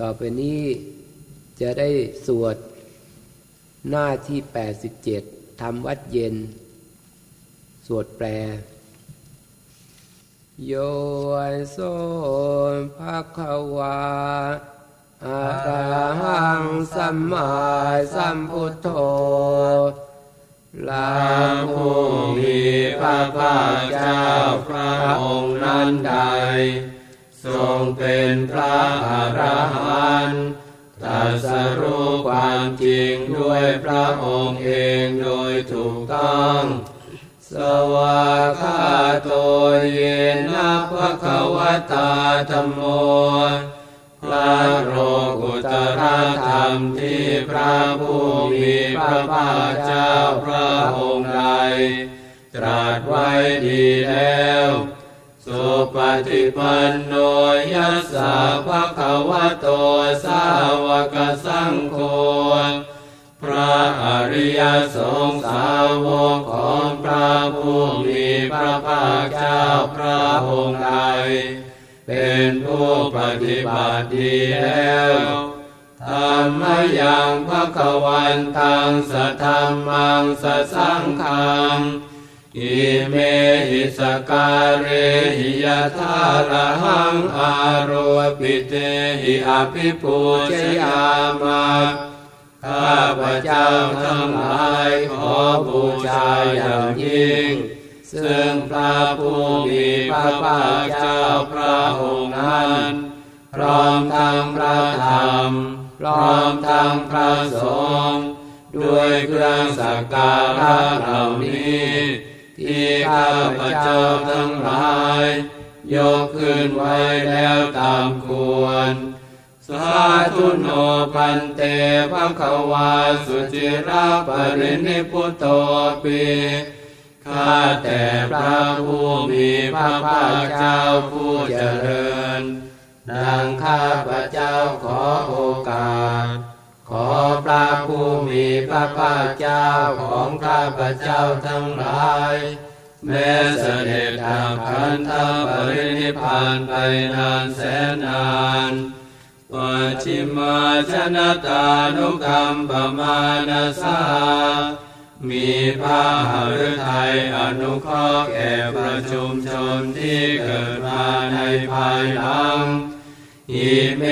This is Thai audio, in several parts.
ต่อไปนี้จะได้สวดหน้าที่ 87ทำวัดเย็น สวดแปล โยโสภะคะวาอะระหังสัมมาสัมพุทโธลาผู้มีพระภาคเจ้าพระองค์นั้นใด ทรงเป็นพระอรหันต์ตรัสรู้ความจริงด้วยพระองค์เองโดยถูกต้อง สวากาโตเยนะภะคะวตาธรรมโมพระโลกุตระธรรมที่พระผู้มีพระภาคเจ้าพระองค์ใดตรัสไว้ดีแล้ว สุปฏิปันโนยัสสะภะคะวะโตสาวกสังโฆพระอริยสงสาวกของพระผู้มีพระภาคเจ้าพระองค์ใดเป็นผู้ปฏิบัติดีแล้วธรรมยังภะควันตังสัทธัมมังสัสสังฆัง อิเมหิสการเรหิยะทาระหังอาโรปิเตหิอภิปูชยามาข้าพเจ้าทั้งหลายขอบูชาอย่างยิ่ง ซึ่งพระผู้มีพระภาคเจ้าพระองค์นั้น พร้อมทั้งพระธรรม พร้อมทั้งพระสงฆ์ด้วยเครื่องสักการะเหล่านี้ ที่ข้าพเจ้าทั้งหลาย ยกขึ้นไว้แล้วตามควร สาธุโนพันเตภะคะวาสุจิราปรินิพุตโตปีข้าแต่พระผู้มีพระภาคเจ้าผู้เจริญดังข้าพระเจ้าขอโอกาส ขอพระผู้มีพระภาคเจ้าของข้าพเจ้าทั้งหลาย แม้เสด็จดับขันธปรินิพานไปนานแสนนานปัจิมาชนะตานุกรรมปมานาสามีพระหฤทัยอนุเคราะห์แก่ประชุมชนที่เกิดมาในภายหลัง อิเม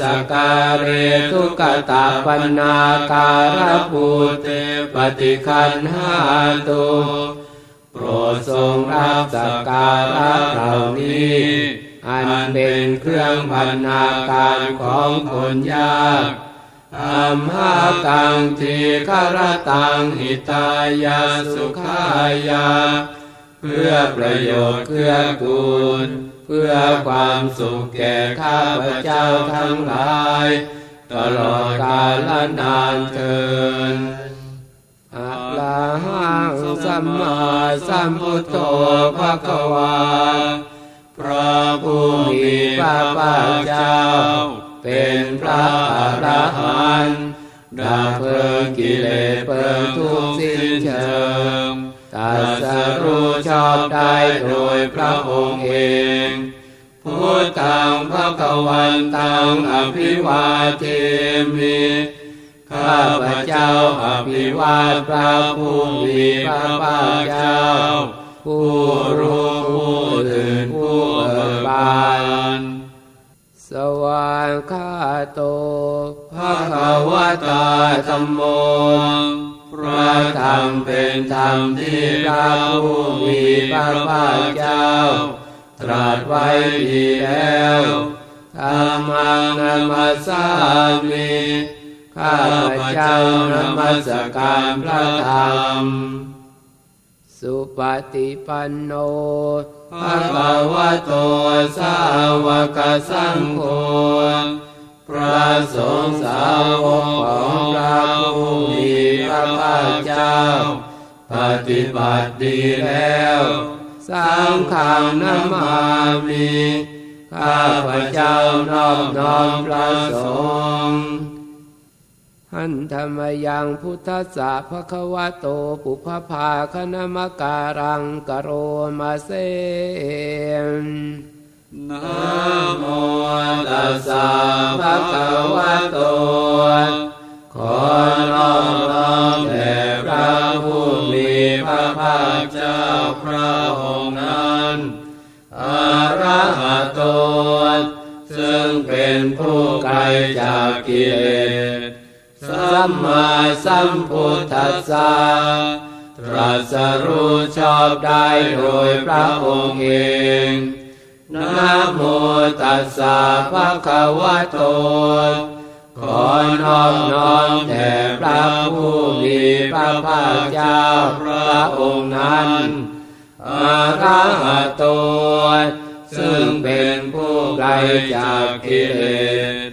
สการเรทุกตาปนาการภูเตปฏิคันหาตุโปรดทรงรับสักการะเหล่านี้ อันเป็นเครื่องบรรณาการของคนยากอัมหากังทีคารตังหิตายาสุขายา เพื่อประโยชน์เพื่อกูล เพื่อความสุขแก่ข้าพเจ้าทั้งหลาย ตลอดกาลนานเทินอะระหังสัมมาสัมพุทโธภะคะวาพระผู้มีพระภาคเจ้า เป็นพระอรหันต์ดับเพลิงกิเลสเพลิงทุกข์สิ้นเชิง ตัสรู้ชอบได้โดยพระองค์เองพุทธังพระกวันตังอภิวาเทมิข้าพเจ้าอภิวาทพระผู้มีพระภาคเจ้า ผู้รู้ผู้ตื่นผู้เบิกบานสวากาโตภะคะวะตาธัมโม ระธรรมเป็นธรรมที่พระผู้มีพระภาคเจ้า ตรัสไว้ดีแล้วธรรมังนามัสสามิข้าพเจ้านมัสการพระธรรม สุปฏิปันโนภะคะวะโตสาวกสังโฆ พระสงฆ์สาวกของพระผู้มีพระภาคเจ้า ปฏิบัติดีแล้วสังฆังนามามิข้าพเจ้านอบน้อมพระสงฆ์หันธรรมยังพุทธสสะภะควโตปุพพาคณมการังกโรมาเซ นะโมตัสสะภะคะวะโต ขอนอบน้อมแด่พระผู้มีพระภาคเจ้าพระองค์นั้นอะระหะโต ซึ่งเป็นผู้ไกลจากกิเลส สัมมาสัมพุทธัสสะตรัสรู้ชอบได้โดยพระองค์เอง นะโมตัสสะภะคะวะโต ขอนอบน้อมแด่พระผู้มีพระภาคเจ้าพระองค์นั้นอะระหะโต ซึ่งเป็นผู้ไกลจากกิเลส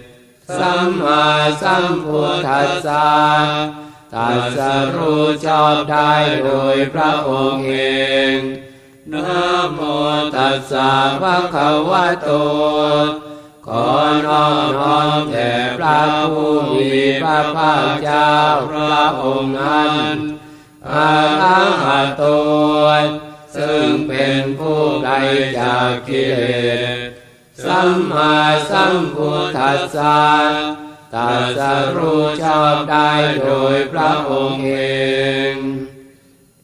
สัมมาสัมพุทธัสสะตัสรู้ชอบได้โดยพระองค์เอง นะโมตัสสะภะคะวะโต ขอนอบน้อมแด่พระผู้มีพระภาคเจ้าพระองค์นั้นอะระหะโต ซึ่งเป็นผู้ไกลจากกิเลสสัมมาสัมพุทธัสสะตัสรู้ชอบได้โดยพระองค์เอง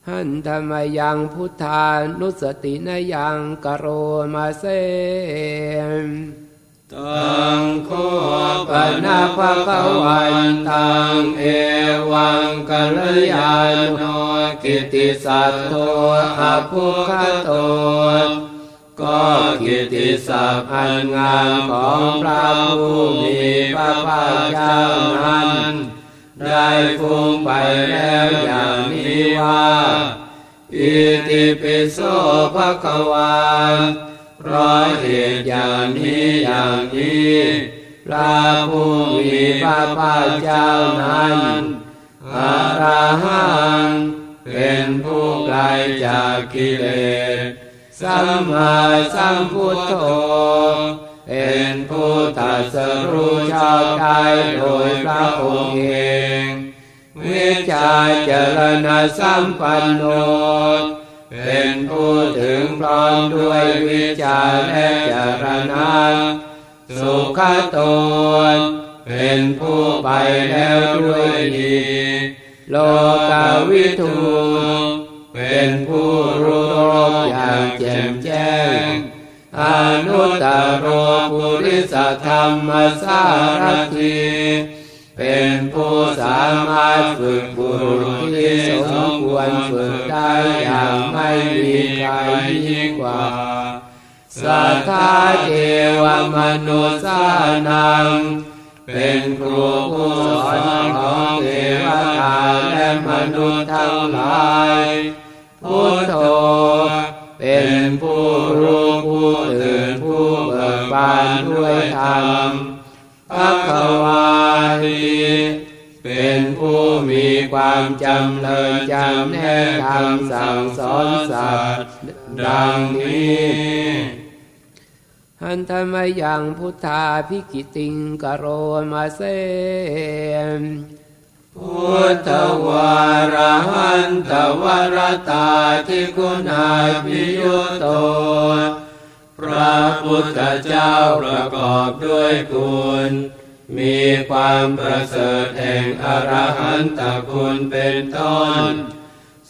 หันธรรมยังพุทธานุสตินยังกโรมาเซตังโคปนะภะคะวันตังเอวังกัลยาโนกิติสัตโตอภุคโต ก็กิติศัพพันงามของพระผู้มีพระภาคเจ้านั้น ได้ฟุ้งไปแล้วอย่างนี้ว่า อิติปิโสภะคะวาเพราะเหตุอย่างนี้อย่างนี้พระผู้มีพระภาคเจ้านั้นอาราหังเป็นผู้ไกลจากกิเลสสัมมาสัมพุทโธ เป็นผู้ตรัสรู้ชอบได้โดยพระองค์เอง วิชาเจรณสัมปันโน เป็นผู้ถึงพร้อมด้วยวิชาและเจรณะสุขโตเป็นผู้ไปแล้วด้วยดี โลกาวิทูเป็นผู้รู้รอบอย่างแจ่มแจ้งอนุตตร โรปุริสธรรมสารทีเป็นผู้สามารถฝึกบุรุษที่สมควรฝึกได้อย่างไม่มีใครยิ่งกว่าสัทธาเทวมนุษย์สานังเป็นครูผู้สอนของเทวดาและมนุษย์ทั้งหลายพุทโธเป็นผู้รู้ผู้ตื่น บานด้วยธรรมภะควาทีเป็นผู้มีความจำเลยจำแนกคำสั่งสอนสัตว์ดังนี้หันธรรมยังพุทธาพิกิติงกโรมาเซพุทธวารหันตวรตาที่คุณาพิยุตโต พระพุทธเจ้าประกอบด้วยคุณ มีความประเสริฐแห่งอรหันตคุณเป็นต้น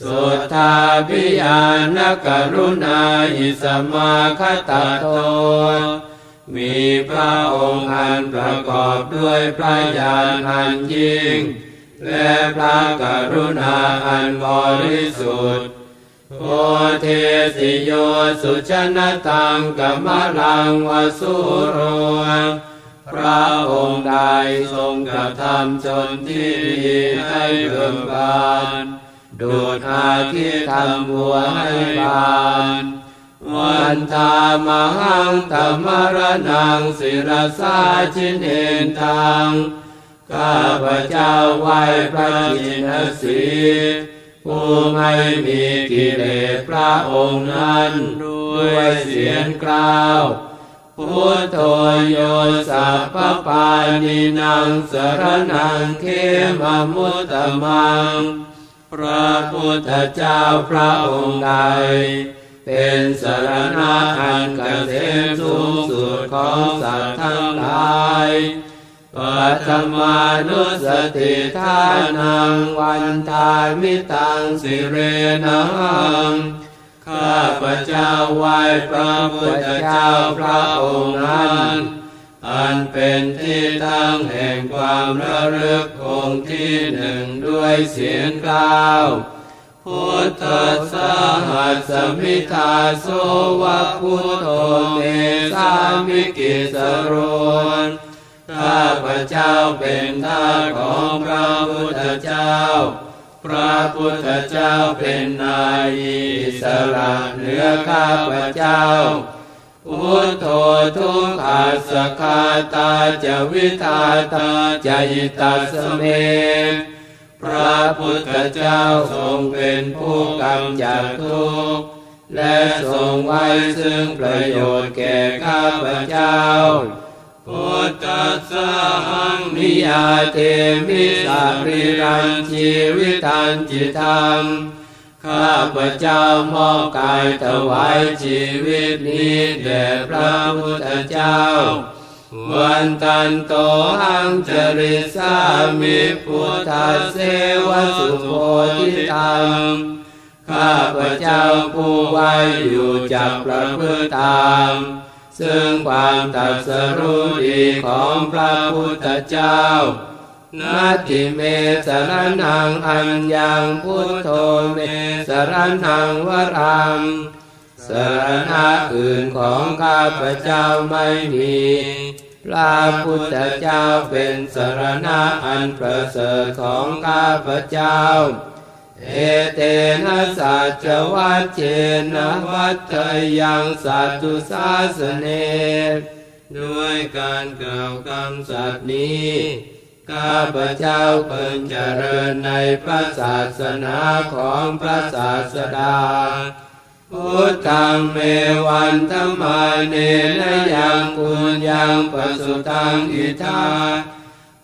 สุทธาพิยานกรุณาอิสมาคตโต มีพระองค์อันประกอบด้วยพระญาณอันยิ่ง และพระกรุณาอันบริสุทธิ์ โอเทสิโยสุชนะตังกัมลังวสุโร พระองค์ใดทรงกระทำจนที่ดีให้เบิกบานดูดอาทิตย์ทำบัวให้บานวันตามหังตมรนังศิรสาชินเอนทังข้าพระเจ้าไหวพระจินสี ผู้ไม่มีกิเลสพระองค์นั้นด้วยเสียงกล่าวพุทโธโยสัพพปานินางสรนังเขมมุตตมัง พระพุทธเจ้าพระองค์ใด เป็นสารณะอันเกษมสูงสุดของสัตว์ทั้งหลาย ปัตมานุสติทานังวันทามิตังสิเรนังข้าพระเจ้าไหว้พระพุทธเจ้าพระองค์นั้นอันเป็นที่ตั้งแห่งความระลึกองค์ที่หนึ่งด้วยเสียงกล่าวพุทธัสสาหัสมิทาโสวะพุทโธเมสามิกิสสะโร ข้าพระเจ้าเป็นทาสของพระพุทธเจ้า พระพุทธเจ้าเป็นนายอิสระเหนือข้าพระเจ้า พุทโธทุกขัสสะ ฆาตาจะวิธาตาจะยิตัสเมพระพุทธเจ้าทรงเป็นผู้กำจัดทุกข์และทรงไว้ซึ่งประโยชน์แก่ข้าพเจ้า พุทธัสสะหังนิยาเทมิสาริรันชีวิตันจิตังข้าพเจ้ามอบกายถวายชีวิตนี้แด่พระพุทธเจ้า วันตันโตหังจริสามิพุทธเสวสุโพธิตังข้าพเจ้าผู้ไว้อยู่จากประพฤติตาม ซึ่งความตรัสรู้ดีของพระพุทธเจ้านาทิเมสรนังอัญญังพุทโธเมสรนังวรังสรณะอื่นของข้าพเจ้าไม่มี พระพุทธเจ้าเป็นสรณะอันประเสริฐของข้าพเจ้า เอเตนะสัจวัจเจนะวัฏยังสัตตุสาสเน ด้วยการกล่าวคำสัตย์นี้ ข้าพระเจ้าเพิ่งเจริญในพระศาสนาของพระศาสดา พุทธังเมวันธรรมาเนนยังปุญญังปสุตังอิทา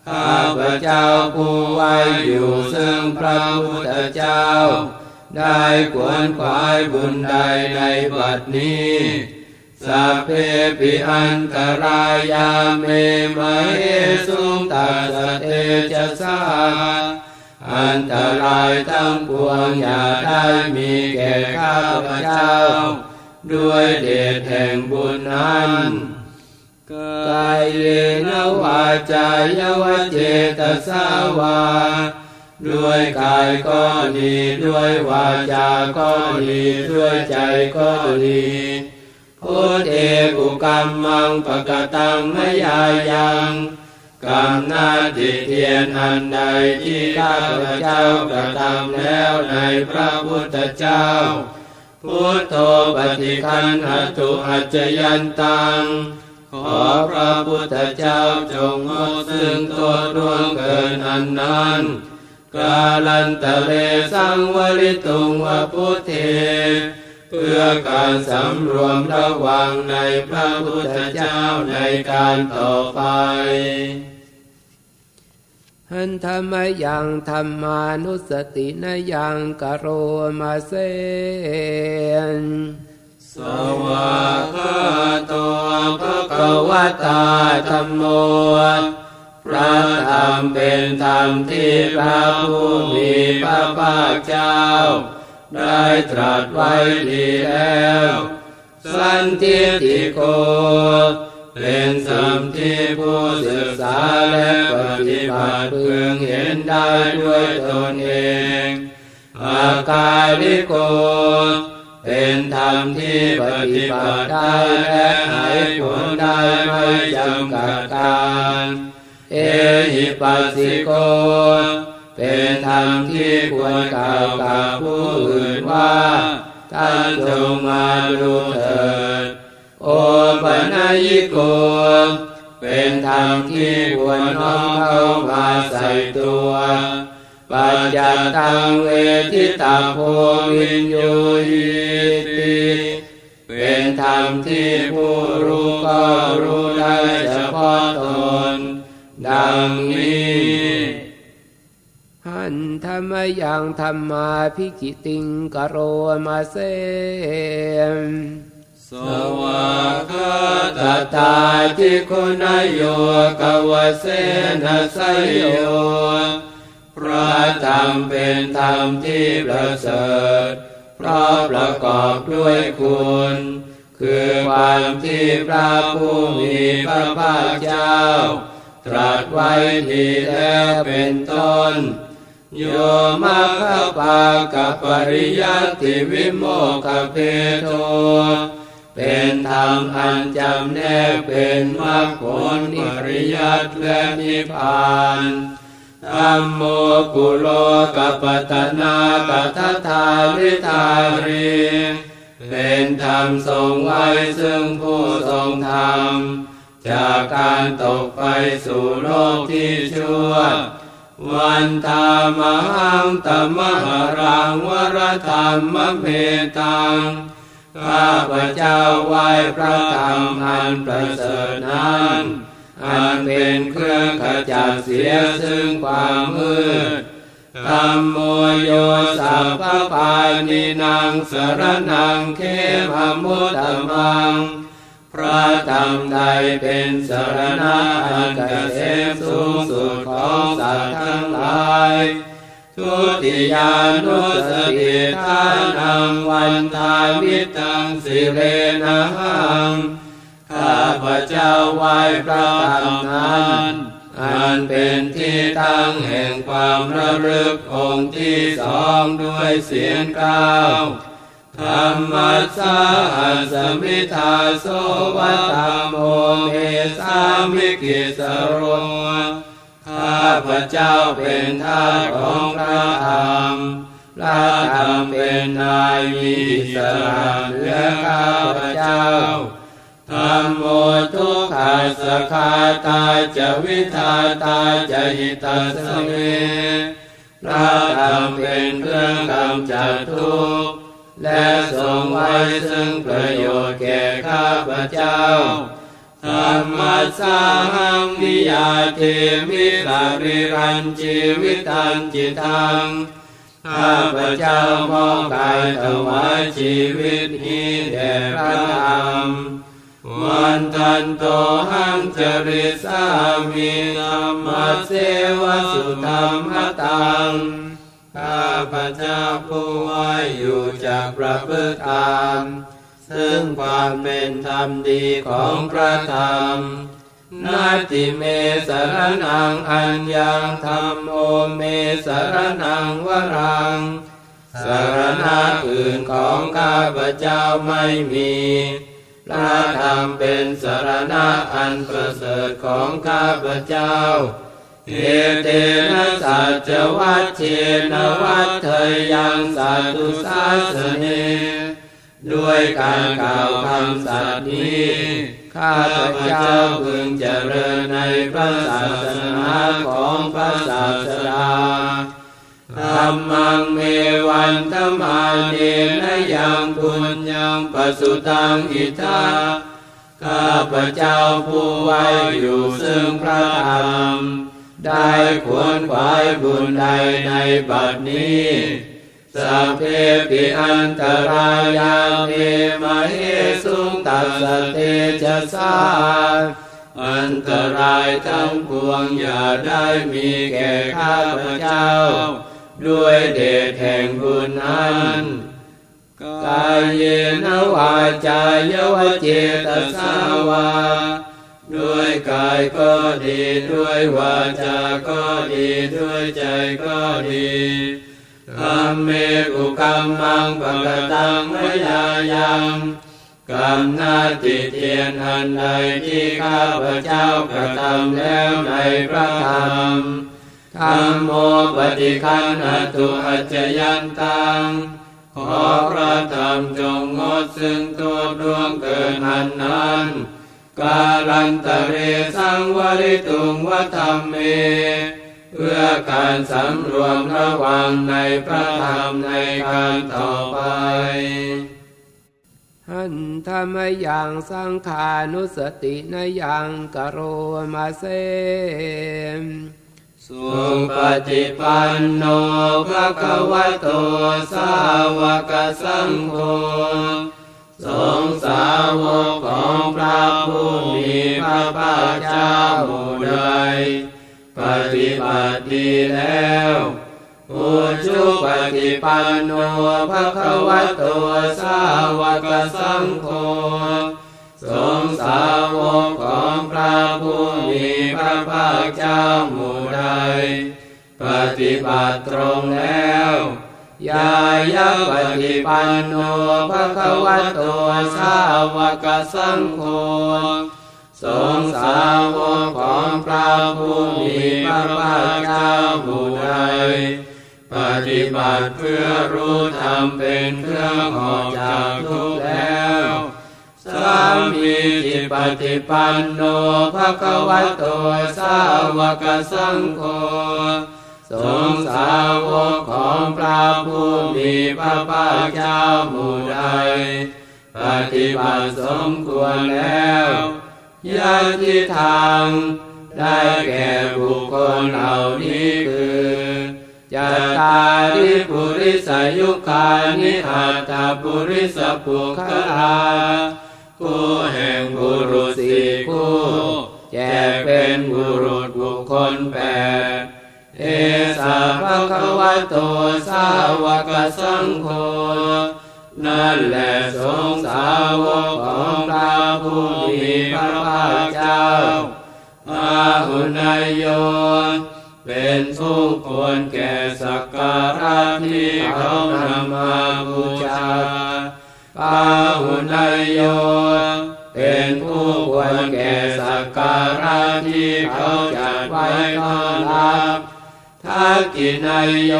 ข้าพเจ้าผู้ไว้อยู่ซึ่งพระพุทธเจ้า ได้ขวนขวายบุญใดในบัดนี้สัพเพปิอันตรายาเมมะเอสุงตัสเตจะสาอันตรายทั้งปวงอย่าได้มีแก่ข้าพเจ้า ด้วยเดชแห่งบุญนั้น กายเยนวาจายวเจตสาวา ด้วยกายก็ดีด้วยวาจาก็ดีด้วยใจก็ดีพุทเอกุกรรมังปะกตังมยายังกรรมนาที่เทียนอันใดที่ข้าพเจ้ากระทำแล้วในพระพุทธเจ้า พุทโธปฏิคันหตุอัจจยันตัง ขอพระพุทธเจ้าจงงดซึ่งตัวดวงเกินอันนั้นกาลันตะเลสังวริตุงวพุทเท เพื่อการสำรวมระวังในพระพุทธเจ้าในการต่อไปหันธรรมยังธรรมานุสตินยังกโรมาเซน สวากขาโตภะคะวะตาธัมโม พระธรรมเป็นธรรมที่พระผู้มีพระภาคเจ้า ได้ตรัสไว้ดีแล้ว สันทิฏฐิโก เป็นสัมที่ผู้ศึกษาและปฏิบัติพึงเห็นได้ด้วยตนเอง อากาลิโก เป็นธรรมที่ปฏิบัติได้และให้ผลได้ไม่จำกัดการเอหิปัสสิโก เป็นธรรมที่ควรกล่าวกับผู้อื่นว่า ท่านจงมาดูเถิด โอปัญญิโก เป็นธรรมที่ควรน้อมเข้ามาใส่ตัว ปัญญาตังเวทิตาโพวินโยหิติเป็นธรรมที่ผู้รู้ก็รู้ได้เฉพาะตน ดังนี้หันธรรมยังธรรมาพิกิติงกโรมาเสมสวากาตตาทิคุณโยกวเสนัสโย พระธรรมเป็นธรรมที่ประเสริฐเพราะประกอบด้วยคุณ คือความที่พระผู้มีพระภาคเจ้า ตรัสไว้ดีแล้วเป็นต้น โยมาคปากับปริยัติวิโมกเพโทเป็นธรรมอันจำแนกเป็นมรรคผลปริยัติและนิพพาน ธรรมโมกุโลกัปตนากัตถาริทารีเป็นธรรมทรงไว้ซึ่งผู้ทรงธรรม จากการตกไปสู่โลกที่ชั่ว วันตามหังตมหรังวรธรรมเพตังข้าพเจ้าไหว้พระธรรมอันประเสริฐนั้น อันเป็นเครื่องขจัดเสียซึ่งความมืดธรรมโมโยสัพพปานินางสรนังเขมมุตตมัง พระธรรมใดเป็นสรณะอันเกษมสูงสุดของสัตว์ทั้งหลาย ทุติยานุสติทานังวันทามิตังสิเรนะหัง ข้าพระเจ้าไหว้พระธรรมนั้นอันเป็นที่ตั้งแห่งความระลึกองค์ที่สองด้วยเสียงกล่าวธัมมัสสาหัสมิทาโสวะ ธัมโมเมสามิกิสสะโรข้าพระเจ้าเป็นทาสของพระธรรมพระธรรมเป็นนายมีสระเหลือข้าพระเจ้า ธรรมโมทุกขาสคาตาจะวิทาตาจะหิตาสเมพระธรรมเป็นเครื่องกำจัดทุกข์และทรงไว้ซึ่งประโยชน์แก่ข้าพเจ้าธรรมสาหังนิยาเทมิสาริรันชีวิตันจิตังข้าพเจ้ามองกายถวายชีวิตนี้แด่พระธรรม วันทันโตหังจริสามีธรรมเสวสุธรรมตัง ข้าพเจ้าผู้ไว้อยู่จากพระพุทธธรรมซึ่งความเป็นธรรมดีของพระธรรมนาติเมสรนังอัญญังธรรมโอเมสรนังวรัง สารณะอื่นของข้าพเจ้าไม่มี พระธรรมเป็นสารณะอันประเสริฐของข้าพเจ้า เอเตนะสัจวัตเชนวัตเทยังสัตุสาสเน ด้วยการกล่าวคำสัตย์นี้ข้าพเจ้าพึงเจริญในพระศาสนาของพระศาสดา ธรรมังเมวันธมาเนนยังปุญญังปสุตังอิทาข้าพเจ้าผู้ไว้อยู่ซึ่งพระธรรม ได้ควรขวายบุญใดในบัดนี้สัพเพปิอันตรายาเมมาเหสุงตัสสะ เตชะสาอันตรายทั้งปวงอย่าได้มีแก่ข้าพเจ้า ด้วยเดชแห่งบุญนั้นกาเยนะ วาจายะ วะ เจตะสาวา ด้วยกายก็ดีด้วยวาจาก็ดีด้วยใจก็ดีธรรมเมกุกรรมังปะกตังวญายังกรรมนาติเทียนอันใดที่ข้าพเจ้ากระทำแล้วในพระธรรม ธรรมโมปฏิคันหตุอัจจยันตัง ขอพระธรรมจงงดซึ่งตัวดวงเกินอันนั้นกาลันตเรสังวริตุงวัฒรรมเม เพื่อการสำรวมระวังในพระธรรมในการต่อไป หันธรรมยังสังขานุสตินยังกโรมาเซ สุปฏิปันโนภะคะวะโตสาวกสังโฆสงสาวกของพระผู้มีพระภาคเจ้าหมู่ใดปฏิบัติดีแล้วอุชุปฏิปันโนภะคะวะโตสาวกสังโฆ สงสาวกของพระผู้มีพระภาคเจ้าหมู่ใด ปฏิบัติตรงแล้วยายะปฏิปันโนภะคะวะโตสาวกสังโฆสงสาวกของพระผู้มีพระภาคเจ้าหมู่ใดปฏิบัติเพื่อรู้ธรรมเป็นเครื่องออกจากทุกข์แล้วามีจิปฏิปันโนภะคะวะโตสาวกสังโฆสงสาวกของพระผู้มีพระภาคเจ้าหมู่ใดปฏิบัติสมควรแล้วยาทิทางได้แก่บุคคลเหล่านี้คือจัตตาริปุริสายุคานิอัตตาปุริสปุคลา คู่แห่งบุรุษสี่คู่แจกเป็นบุรุษบุคคลแปดเอสาภะคะวะโตสาวกสังโฆนั่นแหละสงสาวกของพระผู้มีพระภาคเจ้าอาหุนายโยเป็นผู้ควรแก่สักการะที่เขานำมาบูชา ปาหุนายโย เป็นผู้ควรแก่สักการะที่เขาจัดไว้ต้อนรับทักกินายโย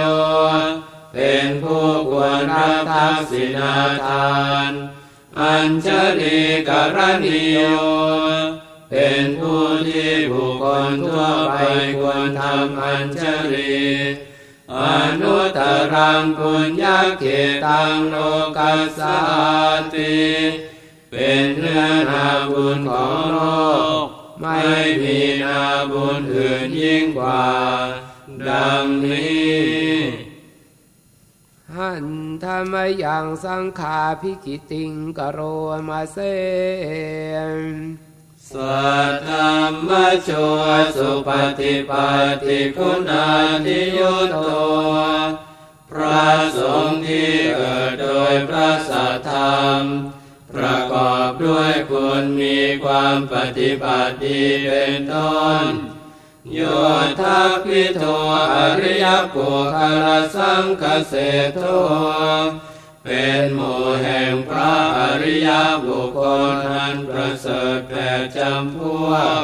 เป็นผู้ควรรับทักษิณาทาน อัญชลีกรณีโย เป็นผู้ที่บุคคลทั่วไปควรทำอัญชลี อนุตรังปุญญาเขตังโลกัสสาติเป็นเนื้อนาบุญของโลก ไม่มีนาบุญอื่นยิ่งกว่า ดังนี้หันธรรมยังสังขาพิกิติงกโรมาเซ สัทธรรมโชสุปฏิปัติคุณาทิยุตโตพระสงฆ์ที่เกิดโดยพระสัทธรรม ประกอบด้วยคุณมีความปฏิบัติดีเป็นต้นโยทัพพิโทอริยปุคลสังคเสโท เป็นหมู่แห่งพระอริยบุคคลอันประเสริฐแปดจำพวก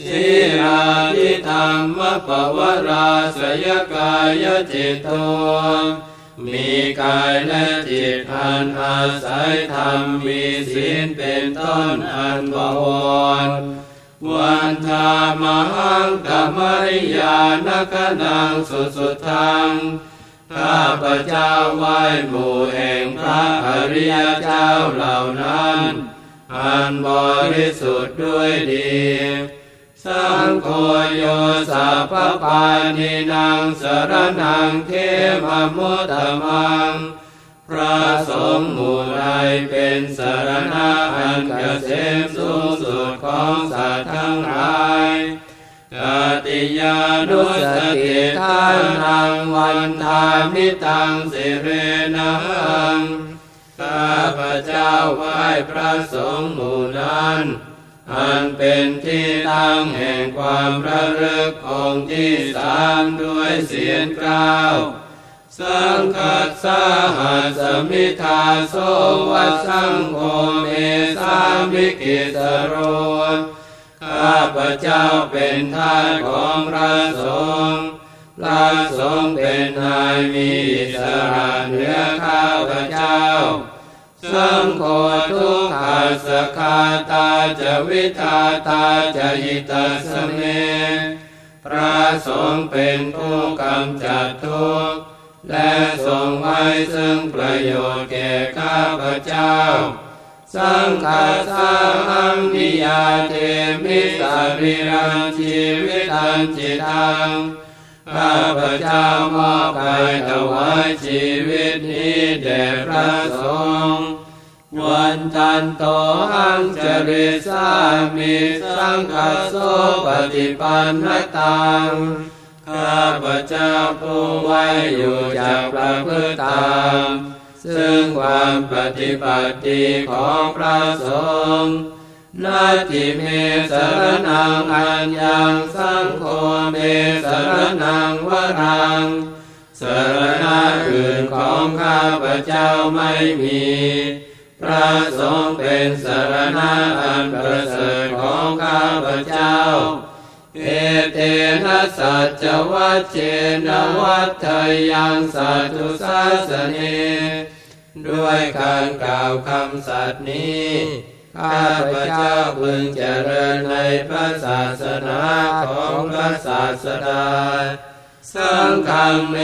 ชีราทิธรรมปวราสยกายจิตโตมีกายและจิตอันอาศัยธรรมมีศีลเป็นต้นอันบวรวันธามหังกัมริยานกนังสุสุทัง ข้าพระเจ้าไหว้หมู่แห่งพระอริยเจ้าเหล่านั้นอันบริสุทธิ์ด้วยดีสังโฆโยสัพพปานินางสรนังเทมมุตตมัง พระสงฆ์หมู่ใดเป็นสารณะอันเกษมสูงสุดของสัตว์ทั้งหลาย ติยานุสติทานังวันทามิตังสิเรนังข้าพระเจ้าไหว้พระสงฆ์หมู่นั้นอันเป็นที่ตั้งแห่งความระลึกองค์ที่สามด้วยเสียงกล่าว สังคัสสหัสมิทาโสวัสสังโฆเมสามิกิสโร ข้าพระเจ้าเป็นทาสของพระสงฆ์พระสงฆ์เป็นนายมีอิสระเหนือข้าพระเจ้าสังโฆทุกขาสคาตาจะวิทาตาจะยิตัสเม พระสงฆ์เป็นผู้กำจัดทุกข์และทรงไว้ซึ่งประโยชน์แก่ข้าพระเจ้า สังฆาสังนิยาเทมิสาริรังชีวิตังจิตังข้าพเจ้ามอบกายถวายชีวิตนี้แด่พระสงฆ์วันทันโตหังจริสามิสังคัสโสปฏิปันนตังข้าพเจ้าผู้ไว้อยู่จากประพฤติตาม ซึ่งความปฏิบัติของพระสงฆ์นาทิเมสรนังอัญญังสังโฆเมสรนังวรังสรณะอื่นของข้าพเจ้าไม่มี พระสงฆ์เป็นสรณะอันประเสริฐของข้าพเจ้า เอเตนะสัจวัชเชนวัฏทยังสัตตุสาสเน ด้วยการกล่าวคำสัตย์นี้ข้าพเจ้าพึงเจริญในพระศาสนาของพระศาสดาสังฆังเม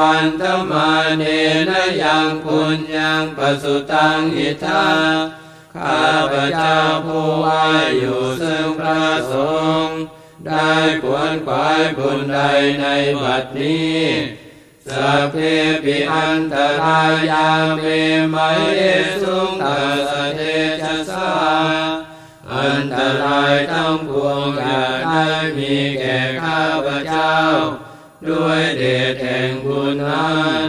วันธมาเนนยังปุญญังปสุตังอิทาข้าพเจ้าผู้ว่าอยู่ซึ่งพระสงฆ์ได้ผลขวายบุญใดในบัดนี้ สัพเพปิอันตรายาเมไมเอสุงตัสเทจะสาอันตรายทั้งปวงอย่าได้มีแก่ข้าพเจ้า ด้วยเดชแห่งบุญนั้น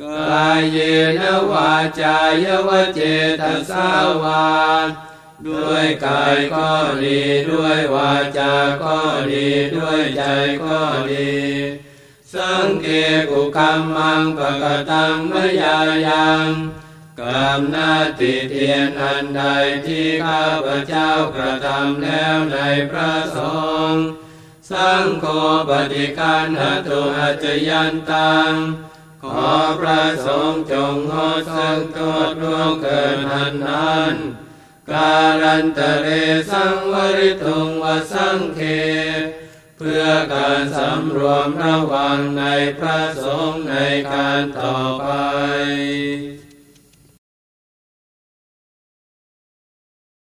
กายเยนวาจายวเจตสาวาด้วยกายก็ดี ด้วยวาจาก็ดี ด้วยใจก็ดี สังเกกุกรรมังปะกตังมยายังกรรมนาติเทียนอันใดที่ข้าพเจ้ากระทำแล้วในพระสงฆ์สังโฆปฏิการหตุหัจยันตัง ขอพระสงฆ์จงงดซึ่งโทษร่วงเกินนันนั้นการันตเรสังวริตุงวสังเค เพื่อการสำรวมระวังในพระสงฆ์ในการต่อไป